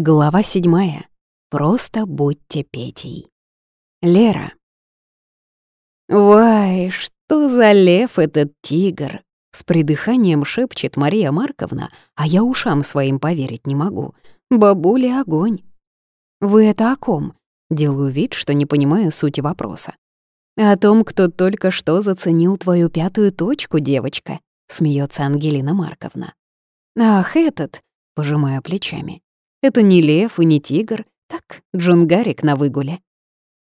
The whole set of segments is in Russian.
Глава седьмая. Просто будьте Петей. Лера. «Вай, что за лев этот тигр?» С придыханием шепчет Мария Марковна, а я ушам своим поверить не могу. Бабуля огонь. «Вы это о ком?» Делаю вид, что не понимаю сути вопроса. «О том, кто только что заценил твою пятую точку, девочка», — смеется Ангелина Марковна. «Ах, этот!» — пожимаю плечами. Это не лев и не тигр, так, джунгарик на выгуле.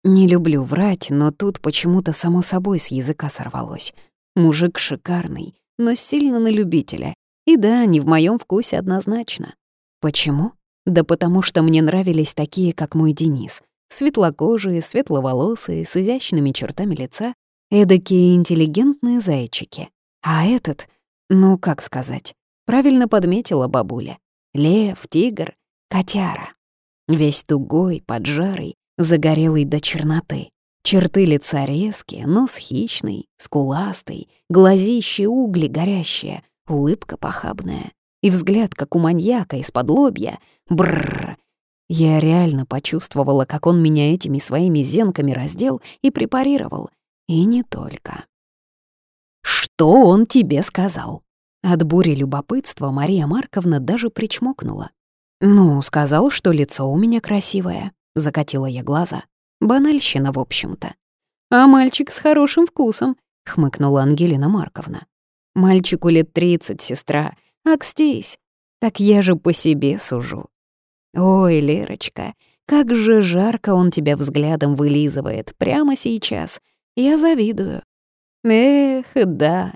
Не люблю врать, но тут почему-то само собой с языка сорвалось. Мужик шикарный, но сильно на любителя. И да, не в моем вкусе однозначно. Почему? Да потому что мне нравились такие, как мой Денис. Светлокожие, светловолосые, с изящными чертами лица, эдакие интеллигентные зайчики. А этот, ну как сказать, правильно подметила бабуля. Лев, тигр Котяра. Весь тугой, поджарый, загорелый до черноты. Черты лица резкие, нос хищный, скуластый, глазищи угли горящие, улыбка похабная. И взгляд, как у маньяка из-под лобья. Бррр. Я реально почувствовала, как он меня этими своими зенками раздел и препарировал. И не только. «Что он тебе сказал?» От бури любопытства Мария Марковна даже причмокнула. «Ну, сказал, что лицо у меня красивое», — закатила я глаза. Банальщина, в общем-то. «А мальчик с хорошим вкусом», — хмыкнула Ангелина Марковна. «Мальчику лет тридцать, сестра. Акстись. Так я же по себе сужу». «Ой, Лерочка, как же жарко он тебя взглядом вылизывает прямо сейчас. Я завидую». «Эх, да».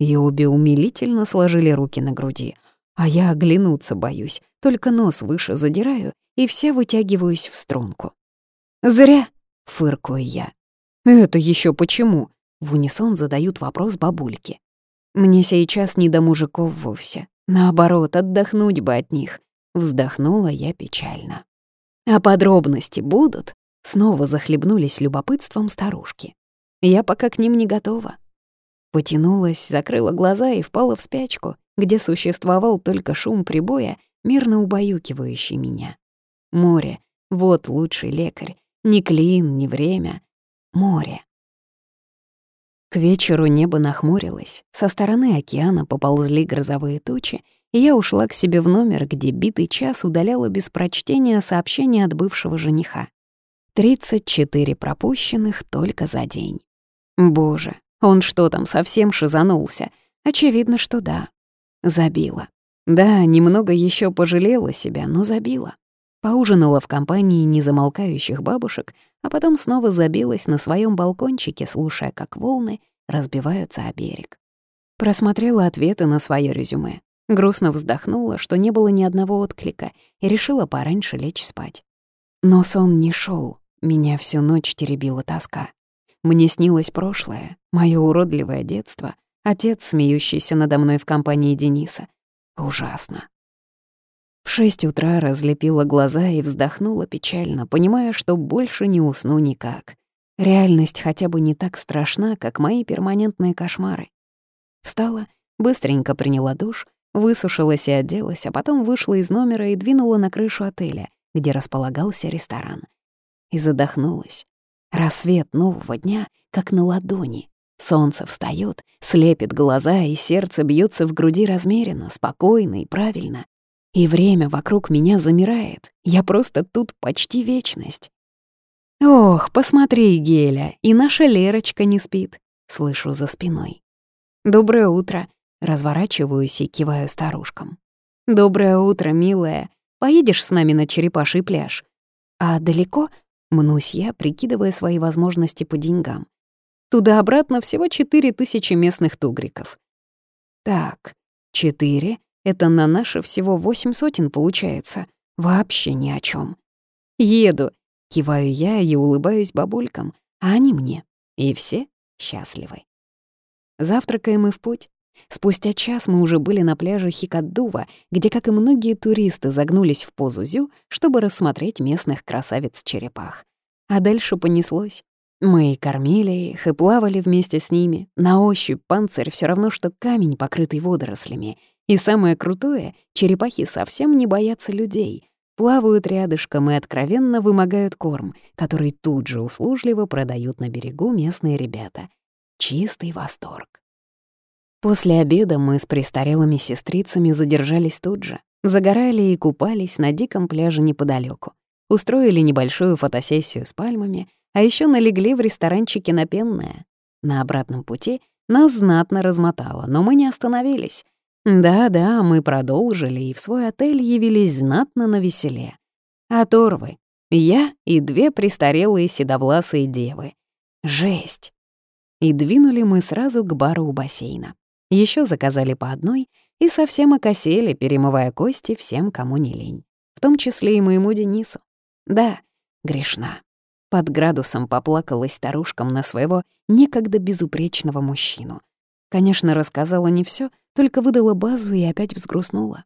И обе умилительно сложили руки на груди. А я оглянуться боюсь, только нос выше задираю и вся вытягиваюсь в струнку. «Зря!» — фыркую я. «Это еще почему?» — в унисон задают вопрос бабульки. «Мне сейчас не до мужиков вовсе. Наоборот, отдохнуть бы от них». Вздохнула я печально. «А подробности будут?» Снова захлебнулись любопытством старушки. Я пока к ним не готова. Потянулась, закрыла глаза и впала в спячку, где существовал только шум прибоя, мирно убаюкивающий меня. Море — вот лучший лекарь. Ни клин, ни время. Море. К вечеру небо нахмурилось, со стороны океана поползли грозовые тучи, и я ушла к себе в номер, где битый час удаляла без прочтения сообщения от бывшего жениха. 34 пропущенных только за день. Боже, он что там, совсем шизанулся? Очевидно, что да. Забила. Да, немного еще пожалела себя, но забила. Поужинала в компании незамолкающих бабушек, а потом снова забилась на своем балкончике, слушая, как волны разбиваются о берег. Просмотрела ответы на свое резюме. Грустно вздохнула, что не было ни одного отклика, и решила пораньше лечь спать. Но сон не шел, меня всю ночь теребила тоска. Мне снилось прошлое, мое уродливое детство, отец, смеющийся надо мной в компании Дениса. Ужасно. В шесть утра разлепила глаза и вздохнула печально, понимая, что больше не усну никак. Реальность хотя бы не так страшна, как мои перманентные кошмары. Встала, быстренько приняла душ, высушилась и оделась, а потом вышла из номера и двинула на крышу отеля, где располагался ресторан. И задохнулась. Рассвет нового дня, как на ладони. Солнце встаёт, слепит глаза, и сердце бьется в груди размеренно, спокойно и правильно. И время вокруг меня замирает. Я просто тут почти вечность. «Ох, посмотри, Геля, и наша Лерочка не спит», — слышу за спиной. «Доброе утро», — разворачиваюсь и киваю старушкам. «Доброе утро, милая. Поедешь с нами на черепаший пляж?» «А далеко?» Мнусь я, прикидывая свои возможности по деньгам. Туда-обратно всего четыре тысячи местных тугриков. Так, четыре — это на наши всего восемь сотен получается. Вообще ни о чем. Еду. Киваю я и улыбаюсь бабулькам, а они мне. И все счастливы. Завтракаем мы в путь. Спустя час мы уже были на пляже Хикаддува, где, как и многие туристы, загнулись в позу зю, чтобы рассмотреть местных красавиц-черепах. А дальше понеслось. Мы и кормили их, и плавали вместе с ними. На ощупь панцирь все равно, что камень, покрытый водорослями. И самое крутое — черепахи совсем не боятся людей. плавают рядышком и откровенно вымогают корм, который тут же услужливо продают на берегу местные ребята. Чистый восторг. После обеда мы с престарелыми сестрицами задержались тут же, загорали и купались на диком пляже неподалеку, устроили небольшую фотосессию с пальмами, а еще налегли в ресторанчике на Пенное. На обратном пути нас знатно размотало, но мы не остановились. Да-да, мы продолжили и в свой отель явились знатно на веселе. Оторвы. Я и две престарелые седовласые девы. Жесть. И двинули мы сразу к бару у бассейна. Еще заказали по одной и совсем окосели, перемывая кости всем, кому не лень. В том числе и моему Денису. Да, грешна под градусом поплакалась старушкам на своего некогда безупречного мужчину. Конечно, рассказала не все, только выдала базу и опять взгрустнула.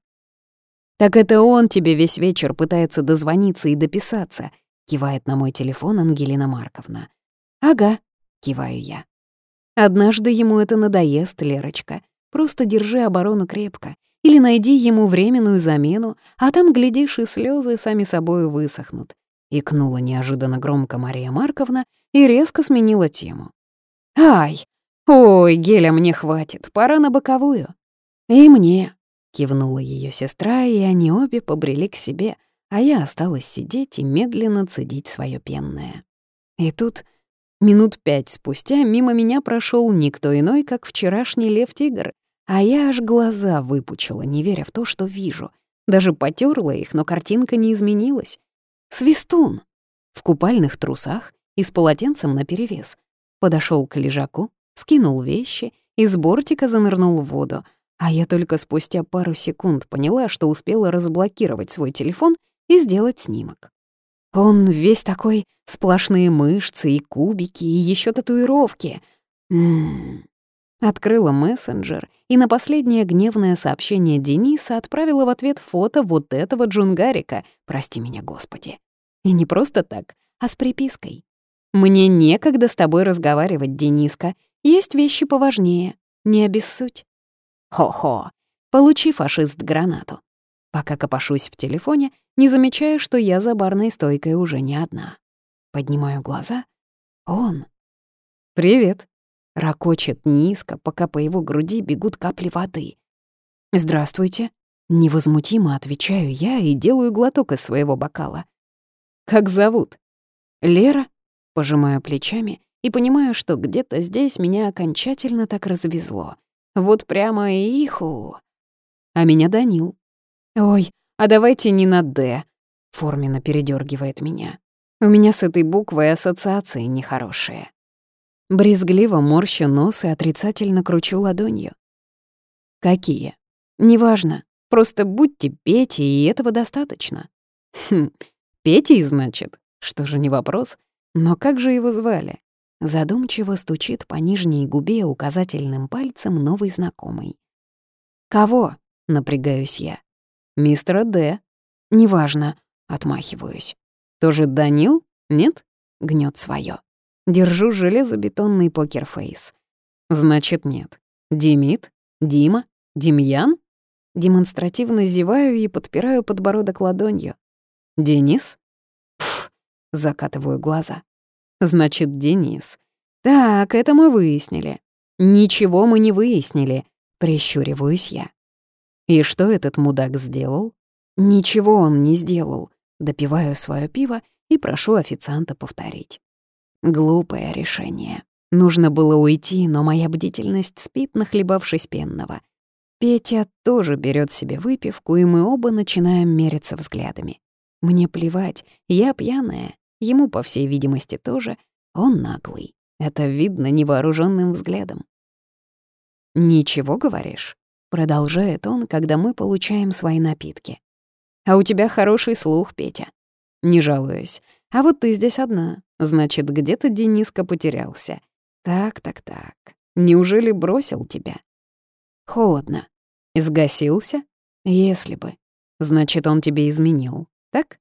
«Так это он тебе весь вечер пытается дозвониться и дописаться», — кивает на мой телефон Ангелина Марковна. «Ага», — киваю я. «Однажды ему это надоест, Лерочка. Просто держи оборону крепко. Или найди ему временную замену, а там, глядишь, и слезы сами собой высохнут. Икнула неожиданно громко Мария Марковна и резко сменила тему. «Ай! Ой, геля мне хватит, пора на боковую». «И мне», — кивнула ее сестра, и они обе побрели к себе, а я осталась сидеть и медленно цедить свое пенное. И тут, минут пять спустя, мимо меня прошел никто иной, как вчерашний лев-тигр, а я аж глаза выпучила, не веря в то, что вижу. Даже потерла их, но картинка не изменилась. Свистун! В купальных трусах и с полотенцем наперевес. Подошел к лежаку, скинул вещи и с бортика занырнул в воду, а я только спустя пару секунд поняла, что успела разблокировать свой телефон и сделать снимок. Он весь такой сплошные мышцы и кубики, и еще татуировки. Ммм. Открыла мессенджер и на последнее гневное сообщение Дениса отправила в ответ фото вот этого джунгарика, прости меня, Господи. И не просто так, а с припиской. «Мне некогда с тобой разговаривать, Дениска. Есть вещи поважнее. Не обессудь». Хо-хо. Получи, фашист, гранату. Пока копошусь в телефоне, не замечая, что я за барной стойкой уже не одна. Поднимаю глаза. Он. «Привет», Ракочет низко, пока по его груди бегут капли воды. «Здравствуйте». Невозмутимо отвечаю я и делаю глоток из своего бокала. «Как зовут?» «Лера?» Пожимаю плечами и понимаю, что где-то здесь меня окончательно так развезло. Вот прямо иху. А меня Данил. «Ой, а давайте не на «Д», — форменно передергивает меня. У меня с этой буквой ассоциации нехорошие. Брезгливо морщу нос и отрицательно кручу ладонью. Какие? Неважно. Просто будьте Петей, и этого достаточно. Хм, Петей, значит? Что же не вопрос? Но как же его звали? Задумчиво стучит по нижней губе указательным пальцем новый знакомый. «Кого?» — напрягаюсь я. «Мистера Д». «Неважно», — отмахиваюсь. «Тоже Данил? Нет?» — гнет свое. Держу железобетонный покерфейс. Значит, нет. Демид? Дима? Демьян? Демонстративно зеваю и подпираю подбородок ладонью. Денис? Пф, закатываю глаза. Значит, Денис. Так, это мы выяснили. Ничего мы не выяснили, прищуриваюсь я. И что этот мудак сделал? Ничего он не сделал. Допиваю свое пиво и прошу официанта повторить. Глупое решение. Нужно было уйти, но моя бдительность спит, нахлебавшись пенного. Петя тоже берет себе выпивку, и мы оба начинаем мериться взглядами. Мне плевать, я пьяная, ему, по всей видимости, тоже. Он наглый. Это видно невооруженным взглядом. «Ничего, говоришь?» — продолжает он, когда мы получаем свои напитки. «А у тебя хороший слух, Петя». Не жалуюсь. А вот ты здесь одна. Значит, где-то Дениска потерялся. Так, так, так. Неужели бросил тебя? Холодно. Сгасился? Если бы. Значит, он тебе изменил. Так?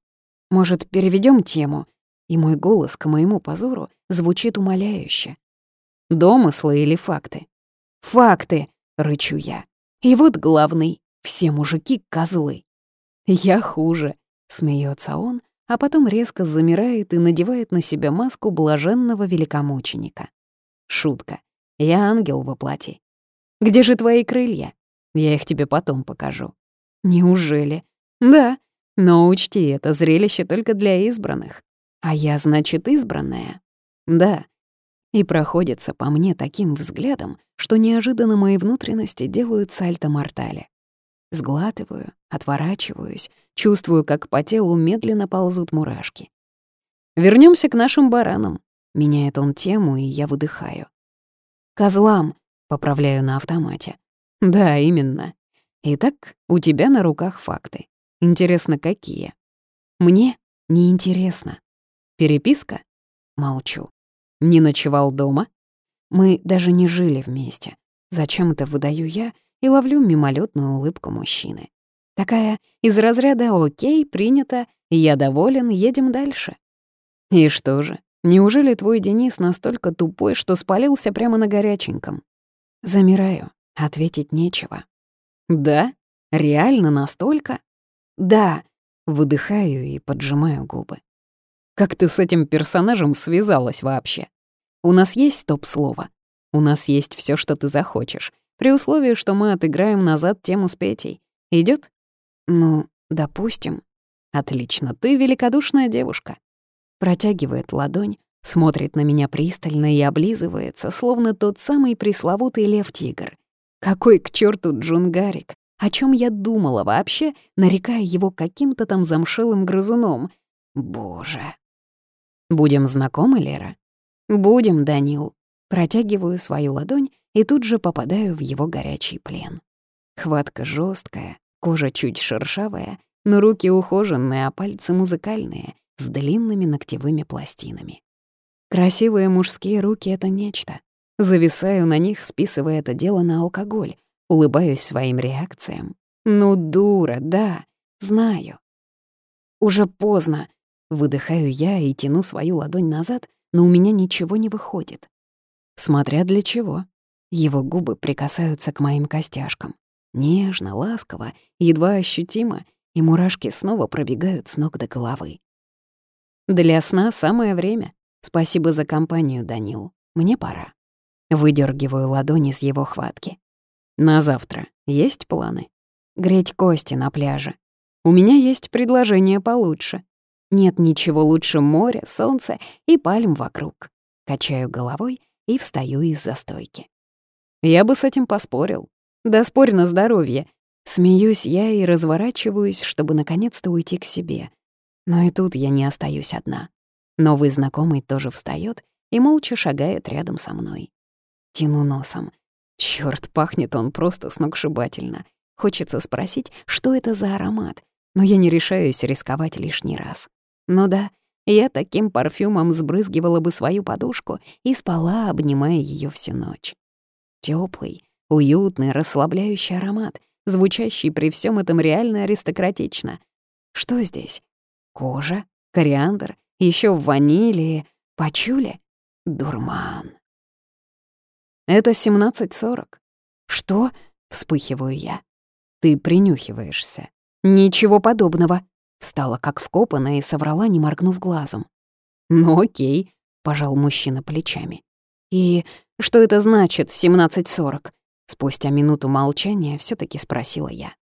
Может, переведем тему? И мой голос к моему позору звучит умоляюще. Домыслы или факты? Факты, рычу я. И вот главный. Все мужики — козлы. Я хуже. Смеется он, а потом резко замирает и надевает на себя маску блаженного великомученика. Шутка. Я ангел во плоти. Где же твои крылья? Я их тебе потом покажу. Неужели? Да, но учти, это зрелище только для избранных. А я, значит, избранная? Да. И проходится по мне таким взглядом, что неожиданно мои внутренности делают сальто-мортале. Сглатываю, отворачиваюсь, чувствую, как по телу медленно ползут мурашки. Вернемся к нашим баранам. Меняет он тему, и я выдыхаю. «Козлам», — поправляю на автомате. «Да, именно. Итак, у тебя на руках факты. Интересно, какие?» «Мне неинтересно. Переписка?» Молчу. «Не ночевал дома?» «Мы даже не жили вместе. Зачем-то выдаю я и ловлю мимолетную улыбку мужчины. Такая из разряда «Окей, принято, я доволен, едем дальше». И что же, неужели твой Денис настолько тупой, что спалился прямо на горяченьком? Замираю, ответить нечего. Да? Реально настолько? Да. Выдыхаю и поджимаю губы. Как ты с этим персонажем связалась вообще? У нас есть топ-слово. У нас есть все, что ты захочешь. При условии, что мы отыграем назад тему с Петей. Идет? Ну, допустим. Отлично, ты великодушная девушка. Протягивает ладонь, смотрит на меня пристально и облизывается, словно тот самый пресловутый лев-тигр. Какой к черту Джунгарик? О чем я думала вообще, нарекая его каким-то там замшелым грызуном? Боже. Будем знакомы, Лера? Будем, Данил. Протягиваю свою ладонь и тут же попадаю в его горячий плен. Хватка жесткая, кожа чуть шершавая, но руки ухоженные, а пальцы музыкальные, с длинными ногтевыми пластинами. Красивые мужские руки — это нечто. Зависаю на них, списывая это дело на алкоголь, улыбаюсь своим реакциям. Ну, дура, да, знаю. Уже поздно. Выдыхаю я и тяну свою ладонь назад, но у меня ничего не выходит. Смотря для чего. Его губы прикасаются к моим костяшкам. Нежно, ласково, едва ощутимо, и мурашки снова пробегают с ног до головы. Для сна самое время. Спасибо за компанию, Данил. Мне пора. Выдергиваю ладони из его хватки. На завтра есть планы? Греть кости на пляже. У меня есть предложение получше. Нет ничего лучше моря, солнца и пальм вокруг. Качаю головой и встаю из-за стойки. Я бы с этим поспорил. Да спорь на здоровье. Смеюсь я и разворачиваюсь, чтобы наконец-то уйти к себе. Но и тут я не остаюсь одна. Новый знакомый тоже встаёт и молча шагает рядом со мной. Тяну носом. Чёрт, пахнет он просто сногсшибательно. Хочется спросить, что это за аромат, но я не решаюсь рисковать лишний раз. Ну да, я таким парфюмом сбрызгивала бы свою подушку и спала, обнимая её всю ночь. Теплый, уютный, расслабляющий аромат, звучащий при всем этом реально аристократично. Что здесь? Кожа, кориандр, еще в ванили, пачули? Дурман. Это 17.40. Что? Вспыхиваю я. Ты принюхиваешься. Ничего подобного. Встала как вкопанная и соврала, не моргнув глазом. Ну окей, пожал мужчина плечами. И что это значит 17.40? Спустя минуту молчания все таки спросила я.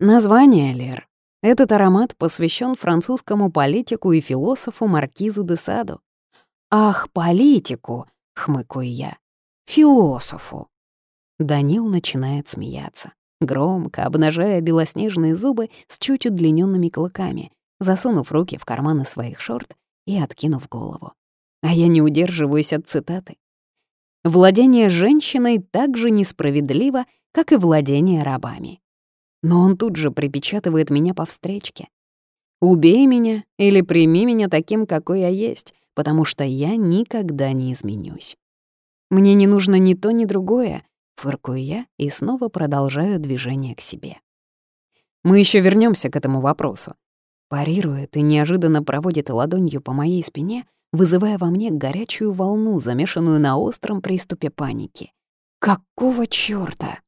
Название, Лер. Этот аромат посвящен французскому политику и философу Маркизу де Саду. «Ах, политику!» — хмыкаю я. «Философу!» Данил начинает смеяться, громко, обнажая белоснежные зубы с чуть удлиненными клыками, засунув руки в карманы своих шорт и откинув голову. А я не удерживаюсь от цитаты. Владение женщиной так же несправедливо, как и владение рабами. Но он тут же припечатывает меня по встречке. «Убей меня или прими меня таким, какой я есть, потому что я никогда не изменюсь». Мне не нужно ни то, ни другое, фыркую я и снова продолжаю движение к себе. Мы еще вернемся к этому вопросу. Парирует и неожиданно проводит ладонью по моей спине, вызывая во мне горячую волну, замешанную на остром приступе паники. «Какого чёрта?»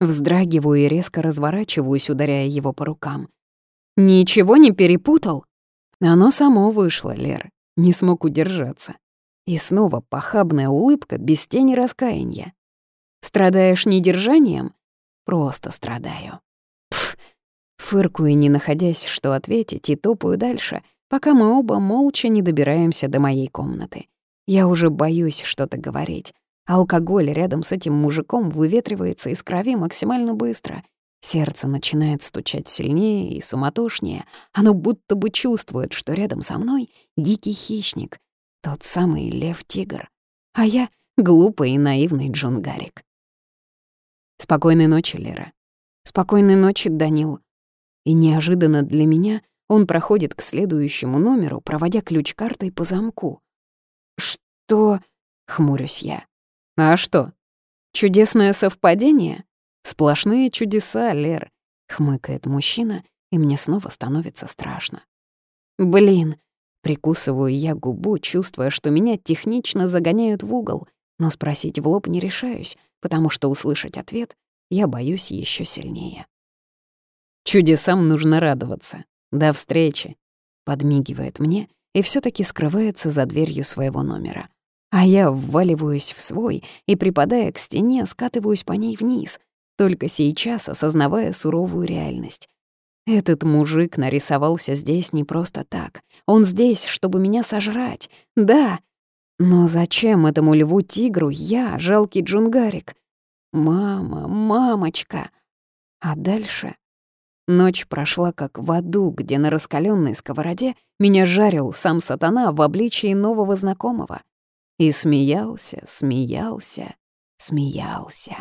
Вздрагиваю и резко разворачиваюсь, ударяя его по рукам. Ничего не перепутал? Оно само вышло, Лер. Не смог удержаться. И снова похабная улыбка без тени раскаяния. Страдаешь недержанием? Просто страдаю. Пф, фыркую, не находясь, что ответить, и топаю дальше, пока мы оба молча не добираемся до моей комнаты. Я уже боюсь что-то говорить. Алкоголь рядом с этим мужиком выветривается из крови максимально быстро. Сердце начинает стучать сильнее и суматошнее. Оно будто бы чувствует, что рядом со мной дикий хищник, тот самый лев-тигр. А я — глупый и наивный Джон Гарик. Спокойной ночи, Лера. Спокойной ночи, Данил. И неожиданно для меня он проходит к следующему номеру, проводя ключ-картой по замку. «Что?» — хмурюсь я. «А что? Чудесное совпадение?» «Сплошные чудеса, Лер», — хмыкает мужчина, и мне снова становится страшно. «Блин!» — прикусываю я губу, чувствуя, что меня технично загоняют в угол, но спросить в лоб не решаюсь, потому что услышать ответ я боюсь еще сильнее. «Чудесам нужно радоваться. До встречи!» — подмигивает мне и все таки скрывается за дверью своего номера. А я вваливаюсь в свой и, припадая к стене, скатываюсь по ней вниз — только сейчас осознавая суровую реальность. Этот мужик нарисовался здесь не просто так. Он здесь, чтобы меня сожрать. Да. Но зачем этому льву-тигру я, жалкий джунгарик? Мама, мамочка. А дальше... Ночь прошла как в аду, где на раскаленной сковороде меня жарил сам сатана в обличии нового знакомого. И смеялся, смеялся, смеялся.